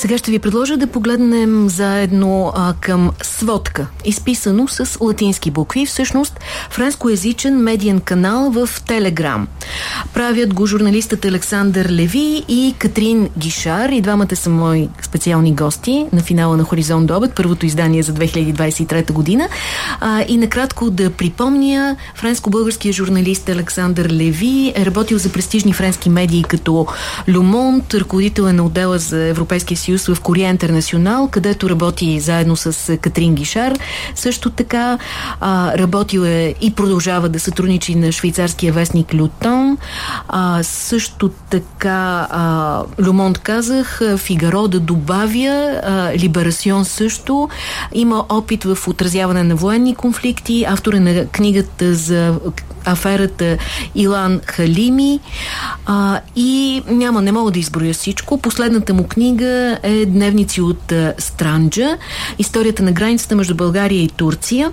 Сега ще ви предложа да погледнем заедно а, към сводка, изписано с латински букви, всъщност френскоязичен медиен канал в Телеграм. Правят го журналистът Александър Леви и Катрин Гишар. И двамата са мои специални гости на финала на Хоризонт до обед, първото издание за 2023 година. А, и накратко да припомня, френско-българския журналист Александър Леви е работил за престижни френски медии като Люмонт, ръководител е на отдела за Европейския съюз в Корея Интернационал, където работи заедно с Катрин Гишар. Също така а, работил е и продължава да сътрудничи на швейцарския вестник Лютон. А, също така а, Люмонт казах, Фигаро да добавя, а, Либерасион също. Има опит в отразяване на военни конфликти. Автор е на книгата за аферата Илан Халими а, и няма, не мога да изброя всичко. Последната му книга е Дневници от а, Странджа, историята на границата между България и Турция.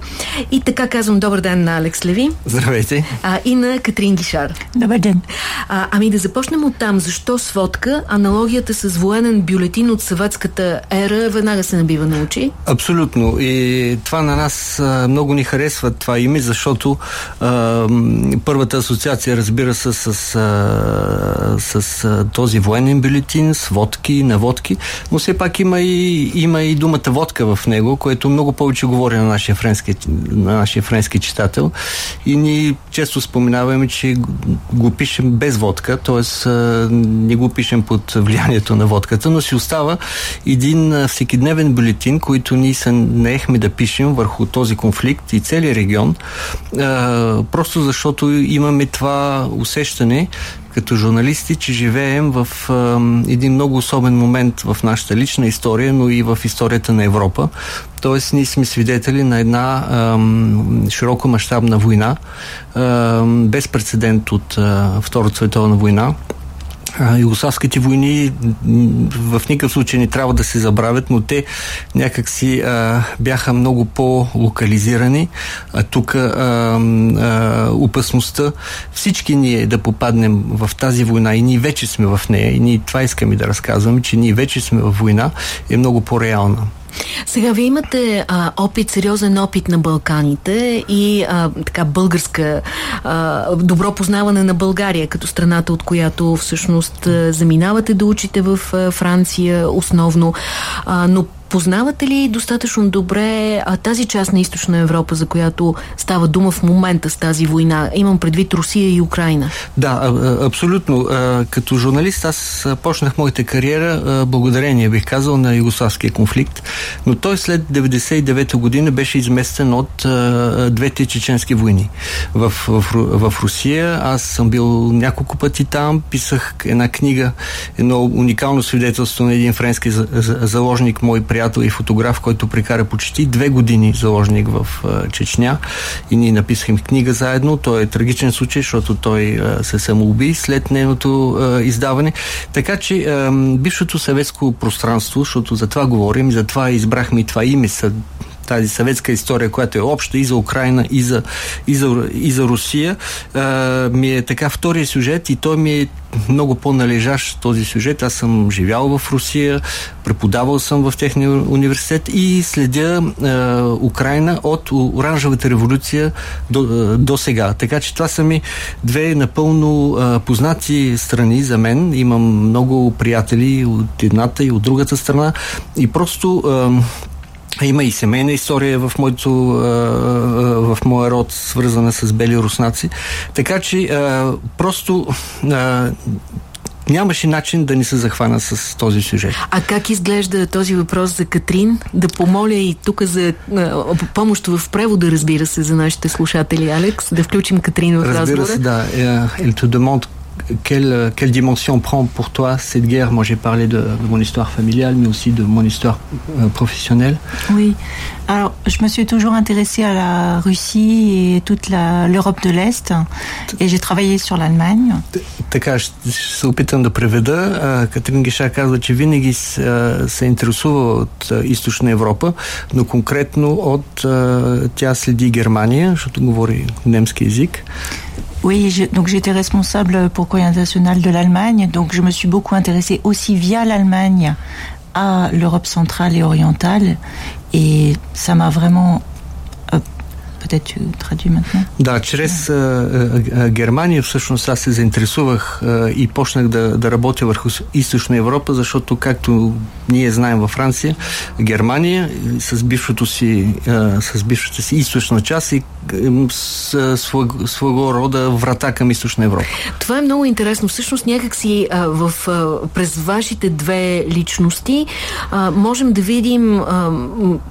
И така казвам добър ден на Алекс Леви. Здравейте. А, и на Катрин Гишар. Добър ден. А, ами да започнем от там. Защо сводка? Аналогията с военен бюлетин от съветската ера веднага се набива на очи? Абсолютно. И това на нас а, много ни харесва това име, защото а, първата асоциация, разбира се, с, с, с, с този военен бюлетин, с водки, наводки, но все пак има и, има и думата водка в него, което много повече говори на нашия френски, на нашия френски читател. И ние често споменаваме, че го пишем без водка, т.е. не го пишем под влиянието на водката, но си остава един всекидневен бюлетин, който ние се наехме да пишем върху този конфликт и целият регион, просто защото имаме това усещане като журналисти, че живеем в а, един много особен момент в нашата лична история, но и в историята на Европа. Тоест, ние сме свидетели на една а, широко мащабна война, а, без прецедент от а, Втората световна война югославските войни в никакъв случай не трябва да се забравят, но те някакси а, бяха много по-локализирани. А тук а, а, опасността всички ние да попаднем в тази война и ние вече сме в нея и ние това искаме да разказваме, че ние вече сме в война е много по-реална. Сега, вие имате а, опит, сериозен опит на Балканите и а, така българска, а, добро познаване на България като страната, от която всъщност заминавате да учите в а, Франция основно, а, но Познавате ли достатъчно добре а, тази част на източна Европа, за която става дума в момента с тази война? Имам предвид Русия и Украина. Да, а, абсолютно. А, като журналист аз почнах моята кариера а, благодарение, бих казал, на югославския конфликт, но той след 99-та година беше изместен от а, двете чеченски войни. В, в, в Русия аз съм бил няколко пъти там, писах една книга, едно уникално свидетелство на един френски заложник, мой приятел приятел и фотограф, който прекара почти две години заложник в Чечня и ние написахме книга заедно. Той е трагичен случай, защото той се самоуби след нейното издаване. Така че бившото съветско пространство, защото за това говорим, за това избрахме и това име, тази съветска история, която е обща и за Украина, и за, и за, и за Русия, а, ми е така втория сюжет и той ми е много по-належащ този сюжет. Аз съм живял в Русия, преподавал съм в техния университет и следя а, Украина от Оранжевата революция до, до сега. Така че това са ми две напълно а, познати страни за мен. Имам много приятели от едната и от другата страна и просто а, има и семейна история в, моето, в моя род, свързана с бели руснаци. Така че просто нямаше начин да ни се захвана с този сюжет. А как изглежда този въпрос за Катрин? Да помоля и тук за помощ в превода, разбира се, за нашите слушатели, Алекс, да включим Катрин в разбира разговора. Разбира се, да. Elle te demande quelle, quelle dimension prend pour toi cette guerre Moi, j'ai parlé de, de, mon histoire familiale, mais aussi de mon histoire euh, professionnelle. Oui. Alors, je me suis toujours intéressée à la Russie et toute l'Europe de l'Est, et j'ai travaillé sur l'Allemagne. Така, ще се опитам да преведа. Катрин Гиша казва, че винаги се интересува от източна Европа, но конкретно от тя следи Германия, защото говори немски язик. Oui, donc j'étais responsable pour Courrier International de l'Allemagne, donc je me suis beaucoup intéressée aussi via l'Allemagne à l'Europe centrale et orientale. Et ça m'a vraiment Peut-être tu traduis maintenant. Да, чрез а, а, Германия всъщност аз се заинтересувах а, и почнах да, да работя върху източна Европа, защото както ние знаем във Франция, Германия с бившото си, а, с бившата си източна част и с, своего, своего рода врата към източна Европа. Това е много интересно. Всъщност някакси а, в, а, през вашите две личности а, можем да видим а,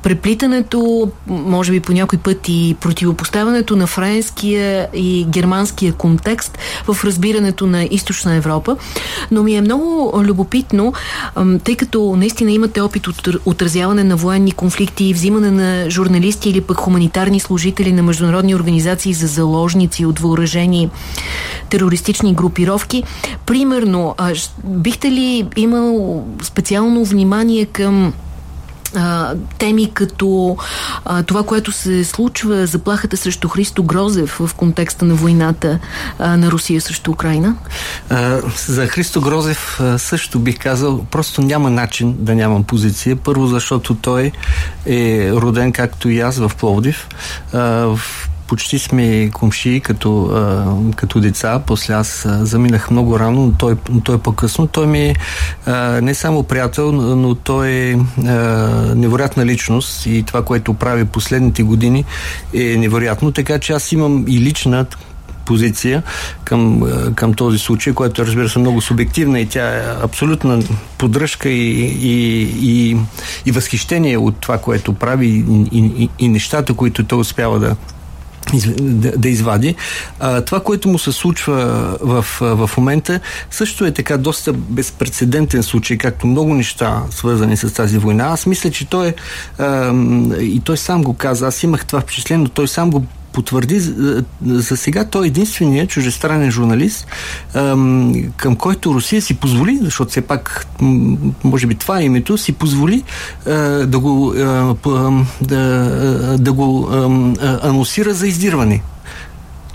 преплитането, може би по някой път и противопоставянето на френския и германския контекст в разбирането на източна Европа. Но ми е много любопитно, тъй като наистина имате опит от отразяване на военни конфликти и взимане на журналисти или пък хуманитарни служители на международни организации за заложници от въоръжени терористични групировки. Примерно, бихте ли имал специално внимание към теми като а, това, което се случва, заплахата срещу Христо Грозев в контекста на войната а, на Русия срещу Украина? А, за Христо Грозев а, също бих казал, просто няма начин да нямам позиция. Първо, защото той е роден, както и аз, в Пловдив. А, в почти сме комши като, а, като деца. После аз заминах много рано, но той, той е по-късно. Той ми е не само приятел, но той е а, невероятна личност и това, което прави последните години е невероятно. Така че аз имам и лична позиция към, към този случай, което разбира се много субективна и тя е абсолютна поддръжка и, и, и, и възхищение от това, което прави и, и, и нещата, които той успява да, да, извади. А, това, което му се случва в, в момента, също е така доста безпредседентен случай, както много неща свързани с тази война. Аз мисля, че той а, и той сам го каза, аз имах това впечатление, но той сам го потвърди, за сега той е единственият чужестранен журналист, към който Русия си позволи, защото все пак, може би това е името, си позволи да го, да, да го анонсира за издирване.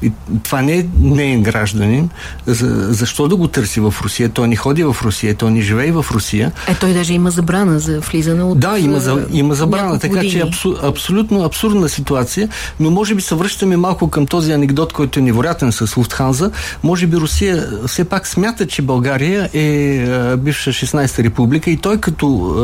И това не е неин гражданин. За, защо да го търси в Русия? Той не ходи в Русия, той не живее в Русия. Е, той даже има забрана за влизане от Да, има, за, има забрана, така години. че е абсу, абсолютно абсурдна ситуация, но може би се връщаме малко към този анекдот, който е невероятен с Луфтханза. Може би Русия все пак смята, че България е, е бивша 16-та република и той като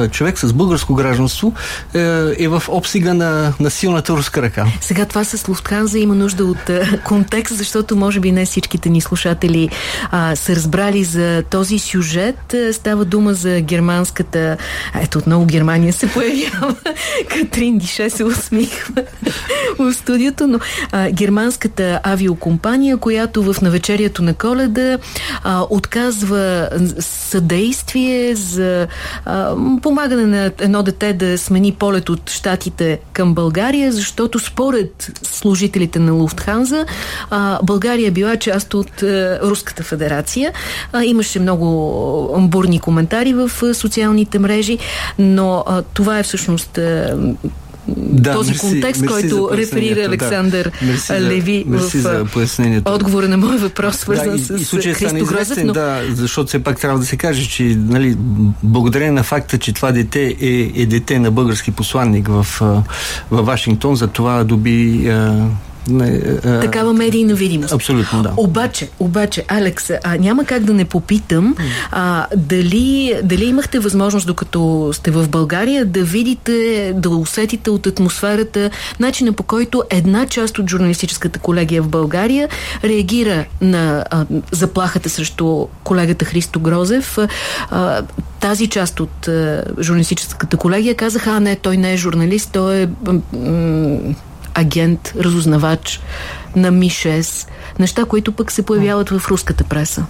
е, е, човек с българско гражданство е, е в обсига на, на силната руска ръка. Сега това с Луфтханза има нужда от контекст, защото може би не всичките ни слушатели а, са разбрали за този сюжет. Става дума за германската... Ето отново Германия се появява. Катрин Гише се усмихва в студиото, но а, германската авиокомпания, която в навечерието на коледа а, отказва съдействие за а, помагане на едно дете да смени полет от Штатите към България, защото според служителите на Луфтханза каза, а, България била част от а, е, Руската федерация. А, имаше много бурни коментари в а, социалните мрежи, но а, това е всъщност а, да, този мерси, контекст, мерси който реферира Александър да. Леви мерси в отговора на мой въпрос, свързан да, и, с и Христо Грозев. Но... Да, защото все пак трябва да се каже, че нали, благодарение на факта, че това дете е, е дете на български посланник в, в Вашингтон, за това доби не, а... Такава медийна видимост. Абсолютно, да. Обаче, обаче, Алекс, а, няма как да не попитам а, дали, дали имахте възможност, докато сте в България, да видите, да усетите от атмосферата начина по който една част от журналистическата колегия в България реагира на а, заплахата срещу колегата Христо Грозев. А, тази част от а, журналистическата колегия казаха, а не, той не е журналист, той е агент, разузнавач на Ми-6, неща, които пък се появяват в руската преса.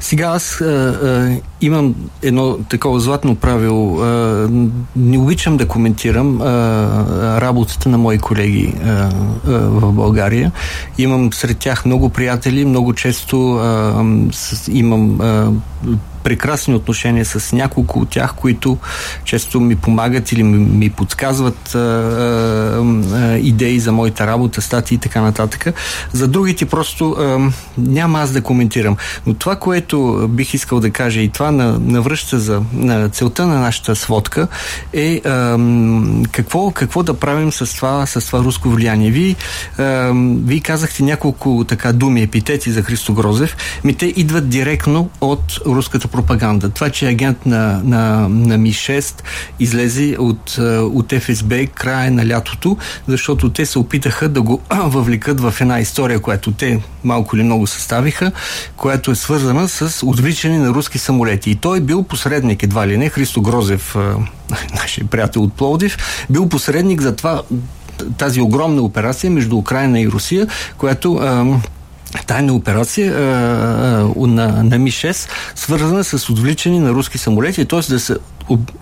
Сега аз а, а, имам едно такова златно правило. А, не обичам да коментирам а, работата на мои колеги а, а, в България. Имам сред тях много приятели, много често а, с, имам а, прекрасни отношения с няколко от тях, които често ми помагат или ми, ми подсказват а, а, идеи за моята работа, статии и така нататък. За другите просто а, няма аз да коментирам. Но това, което бих искал да кажа и това на, навръща за на целта на нашата сводка е а, какво, какво да правим с това, с това руско влияние. Вие, а, казахте няколко така думи, епитети за Христо Грозев. Ми те идват директно от руската пропаганда. Това, че агент на, на, на Ми-6 излезе от, от ФСБ края на лятото, защото те се опитаха да го въвлекат в една история, която те малко или много съставиха, която е свързана с отвличане на руски самолети. И той бил посредник, едва ли не, Христо Грозев, нашия приятел от Пловдив, бил посредник за това тази огромна операция между Украина и Русия, която тайна операция а, а, на, на Ми-6, свързана с отвличане на руски самолети, т.е. да се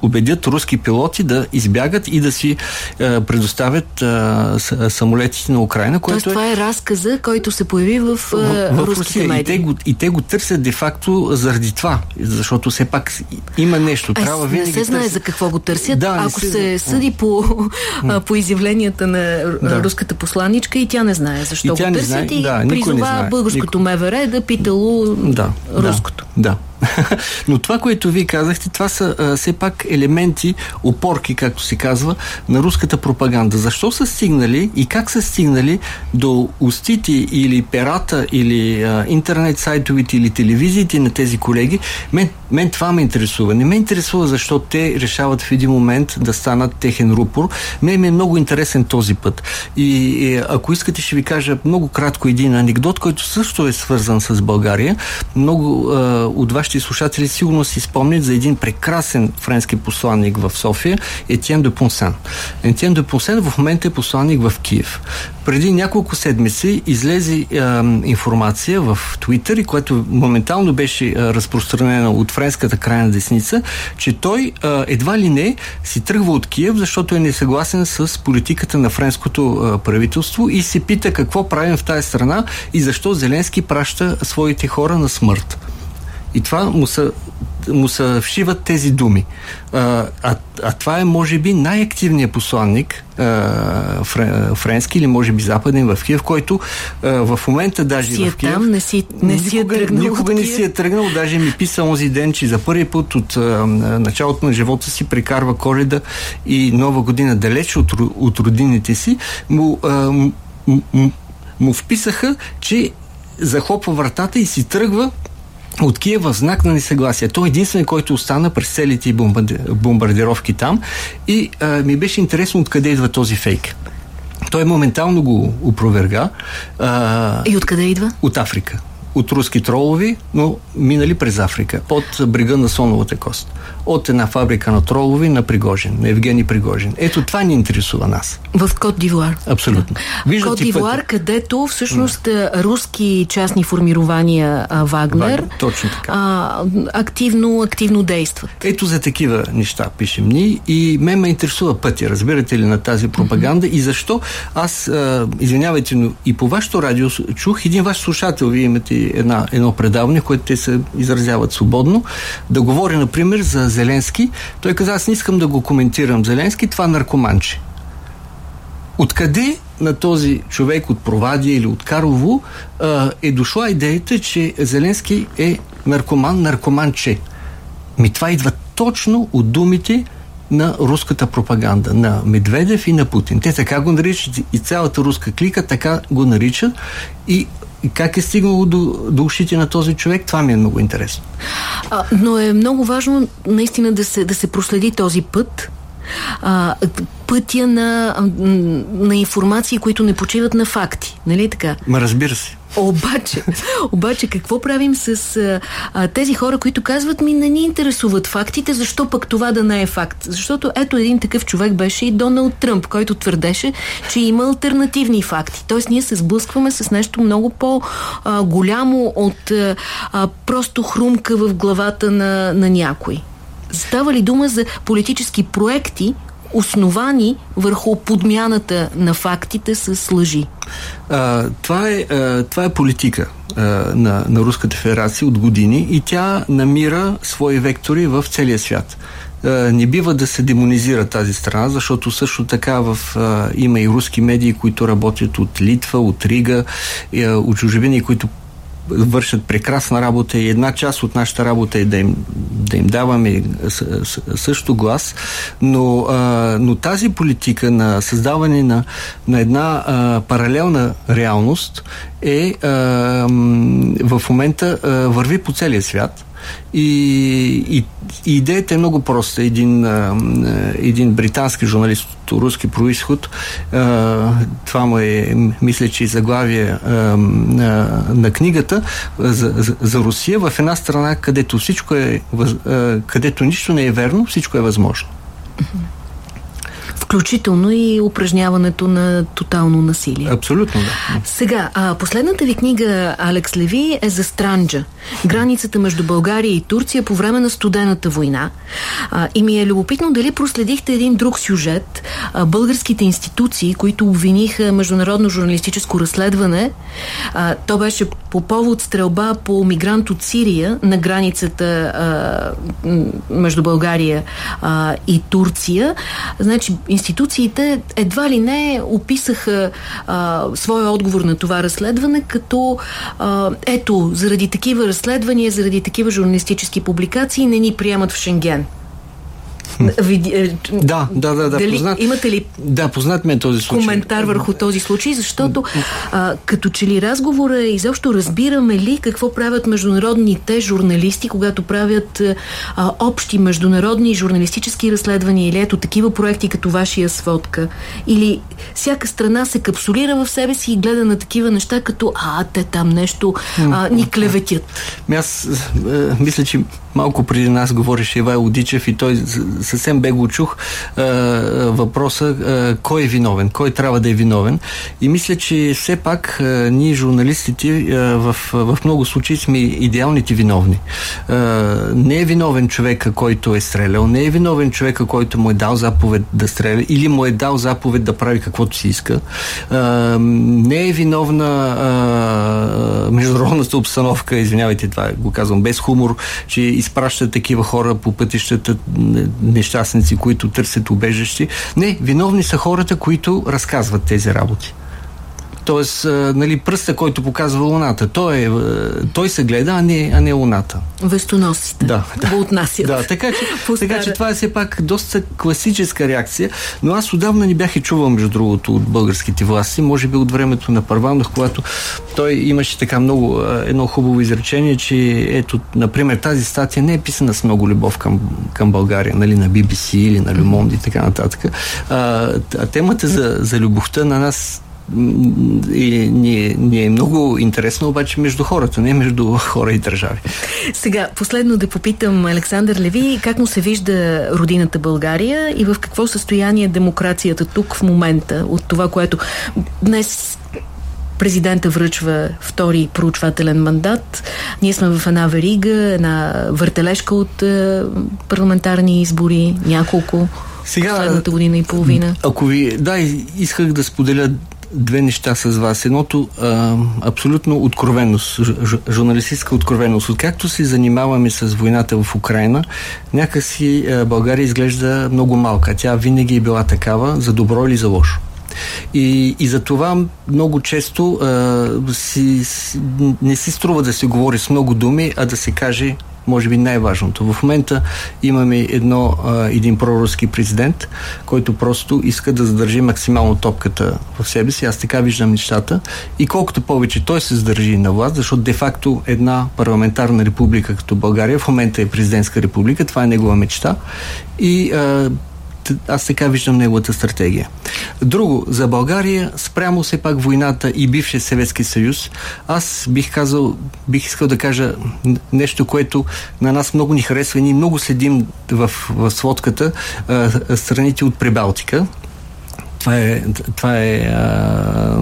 убедят руски пилоти да избягат и да си а, предоставят а, самолетите на Украина. Което Тоест, това е разказа, който се появи в, в, в руските медии. И те, го, и те го търсят де-факто заради това, защото все пак има нещо. Трябва а, винаги не се знае търсят... за какво го търсят. Да, Ако се, се съди по, по изявленията на да. руската посланичка и тя не знае защо и го търсят знае, и да, призова българското Нико... МВР да питало да, руското. Да, да. Но това, което вие казахте, това са а, все пак елементи, опорки, както се казва, на руската пропаганда. Защо са стигнали и как са стигнали до устите или перата или а, интернет сайтовите или телевизиите на тези колеги? Мен, мен това ме интересува. Не ме интересува защо те решават в един момент да станат техен рупор. Мен ми е много интересен този път. И, и ако искате, ще ви кажа много кратко един анекдот, който също е свързан с България. Много а, от вашите слушатели сигурно си спомнят за един прекрасен френски посланник в София, Етиен де Понсен. Етиен де Понсен в момента е посланник в Киев. Преди няколко седмици излезе е, информация в Твитър, което моментално беше е, разпространена от френската крайна десница, че той е, едва ли не си тръгва от Киев, защото е несъгласен с политиката на френското е, правителство и се пита какво правим в тази страна и защо Зеленски праща своите хора на смърт. И това му са, му са вшиват тези думи. А, а, а това е, може би, най-активният посланник а, френски или може би западен в Киев, който а, в момента даже си е в Киев... Там, не си, не си никога, е тръгнал никога не си е тръгнал, даже ми писа онзи ден, че за първи път от а, началото на живота си прекарва коледа и нова година далеч от, от родините си, му, а, му, му, му вписаха, че захлопва вратата и си тръгва от Киев в знак на несъгласие. Той е единствен, който остана през целите бомбардировки там и а, ми беше интересно откъде идва този фейк. Той моментално го опроверга. А, и откъде идва? От Африка от руски тролови, но минали през Африка, от брега на Соновата кост. От една фабрика на тролови на Пригожин, на Евгений Пригожин. Ето това ни интересува нас. В Кот Дивуар. Абсолютно. Да. Кот Дивуар, където всъщност да. руски частни формирования а, Вагнер, Вагнер точно така. А, активно, активно действат. Ето за такива неща пишем ни и мен ме интересува пътя, разбирате ли, на тази пропаганда mm-hmm. и защо аз, а, извинявайте, но и по вашето радио чух един ваш слушател, вие имате една, едно предаване, което те се изразяват свободно, да говори, например, за Зеленски. Той каза, аз не искам да го коментирам Зеленски, това наркоманче. Откъде на този човек от Провадия или от Карлово е дошла идеята, че Зеленски е наркоман, наркоманче? Ми това идва точно от думите на руската пропаганда, на Медведев и на Путин. Те така го наричат и цялата руска клика така го наричат и как е стигнало до, до ушите на този човек, това ми е много интересно. А, но е много важно наистина да се, да се проследи този път, а, пътя на, на информации, които не почиват на факти. Нали така? Ма разбира се. Обаче, обаче какво правим с а, тези хора, които казват ми не ни интересуват фактите, защо пък това да не е факт? Защото ето един такъв човек беше и Доналд Тръмп, който твърдеше, че има альтернативни факти. Тоест ние се сблъскваме с нещо много по-голямо от а, просто хрумка в главата на, на някой. Става ли дума за политически проекти, основани върху подмяната на фактите с лъжи? А, това, е, а, това е политика а, на, на Руската федерация от години и тя намира свои вектори в целия свят не бива да се демонизира тази страна, защото също така в, а, има и руски медии, които работят от Литва, от Рига, и, от чужбини, които вършат прекрасна работа и една част от нашата работа е да им, да им даваме също глас, но, но тази политика на създаване на, на една паралелна реалност е в момента върви по целия свят и, и, и идеята е много проста. Един, а, един британски журналист от руски происход, а, това му е, мисля, че и заглавие а, на, на книгата за, за, за Русия, в една страна, където всичко е, а, където нищо не е верно, всичко е възможно включително и упражняването на тотално насилие. Абсолютно, да. Сега, а, последната ви книга, Алекс Леви, е за Странджа. Границата между България и Турция по време на студената война. А, и ми е любопитно дали проследихте един друг сюжет. А, българските институции, които обвиниха международно журналистическо разследване, а, то беше по повод стрелба по мигрант от Сирия на границата а, между България а, и Турция. Значи, институциите едва ли не описаха а, своя отговор на това разследване като а, ето, заради такива разследвания, заради такива журналистически публикации не ни приемат в Шенген. Е, да, да, да. да Дали, познат... Имате ли да, познат ме този случай. коментар върху този случай? Защото а, като че ли разговора изобщо разбираме ли какво правят международните журналисти, когато правят а, общи международни журналистически разследвания или ето такива проекти като вашия сводка? Или всяка страна се капсулира в себе си и гледа на такива неща като а, те там нещо а, ни клеветят? Ами аз а, мисля, че малко преди нас говореше Ивайло Дичев и той съвсем бе го чух а, въпроса а, кой е виновен, кой трябва да е виновен. И мисля, че все пак а, ние журналистите а, в, в много случаи сме идеалните виновни. А, не е виновен човека, който е стрелял, не е виновен човека, който му е дал заповед да стреля или му е дал заповед да прави каквото си иска. А, не е виновна а, международната обстановка, извинявайте, това го казвам без хумор, че изпращат такива хора по пътищата, нещастници, които търсят убежище. Не, виновни са хората, които разказват тези работи. Тоест, нали, пръста, който показва Луната, той, е, той се гледа, а не, а не Луната. Вестоносците да, да. го отнасят. Да, така че, така че това е все пак доста класическа реакция, но аз отдавна не бях и чувал, между другото, от българските власти, може би от времето на Парванов, когато той имаше така много, едно хубаво изречение, че ето, например, тази статия не е писана с много любов към, към България, нали, на BBC или на Люмонд и така нататък. А, а темата за, за любовта на нас и ни, ни е много интересно обаче между хората, не между хора и държави. Сега, последно да попитам Александър Леви, как му се вижда родината България и в какво състояние е демокрацията тук в момента от това, което днес президента връчва втори проучвателен мандат. Ние сме в една верига, една въртележка от е, парламентарни избори, няколко сега, последната година и половина. Ако ви, да, исках да споделя две неща с вас. Едното а, абсолютно откровеност, журналистическа откровеност. Откакто се занимаваме с войната в Украина, някакси а, България изглежда много малка. Тя винаги е била такава, за добро или за лошо. И, и за това много често а, си, не си струва да се говори с много думи, а да се каже може би най-важното. В момента имаме едно, един проруски президент, който просто иска да задържи максимално топката в себе си. Аз така виждам нещата. И колкото повече той се задържи на власт, защото де-факто една парламентарна република като България в момента е президентска република, това е негова мечта. И а, аз така виждам неговата стратегия. Друго, за България, спрямо все пак войната и бившия Съветски съюз, аз бих казал, бих искал да кажа нещо, което на нас много ни харесва и ние много следим в, в сводката а, страните от Прибалтика. Това е. Това е а,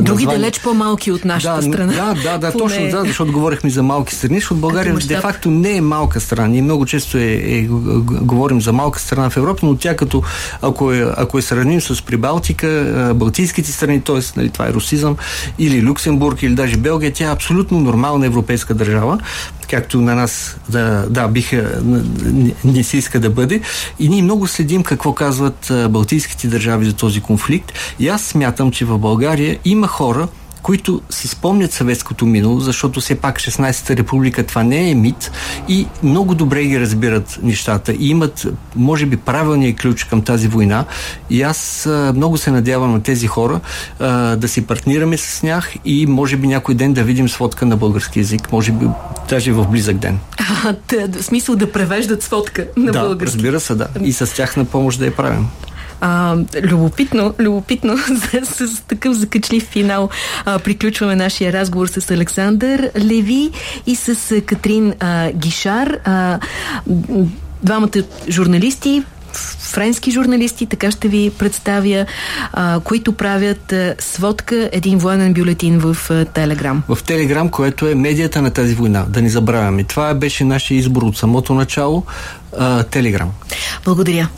Други название... далеч по-малки от нашата да, страна. Да, да, да, точно, да, защото говорихме за малки страни, защото България де-факто не е малка страна. Ние много често е, е, говорим за малка страна в Европа, но тя като, ако е, ако е сравним с Прибалтика, Балтийските страни, т.е. Нали, това е русизъм, или Люксембург, или даже Белгия, тя е абсолютно нормална европейска държава, както на нас да, да биха, не, не се иска да бъде. И ние много следим какво казват Балтийските държави за този конфликт. И аз смятам, че в България има хора, които си спомнят съветското минало, защото все пак 16-та република това не е мит и много добре ги разбират нещата и имат, може би, правилния ключ към тази война. И аз много се надявам на тези хора а, да си партнираме с тях и може би някой ден да видим сводка на български язик, може би даже в близък ден. А, в смисъл да превеждат сводка на да, български. разбира се, да. И с тях на помощ да я правим. А, любопитно, любопитно с, с такъв закачлив финал а, приключваме нашия разговор с Александър Леви и с Катрин а, Гишар. А, двамата журналисти, френски журналисти, така ще ви представя, а, които правят а, сводка, един военен бюлетин в а, Телеграм. В Телеграм, което е медията на тази война, да не забравяме. Това беше нашия избор от самото начало. А, Телеграм. Благодаря.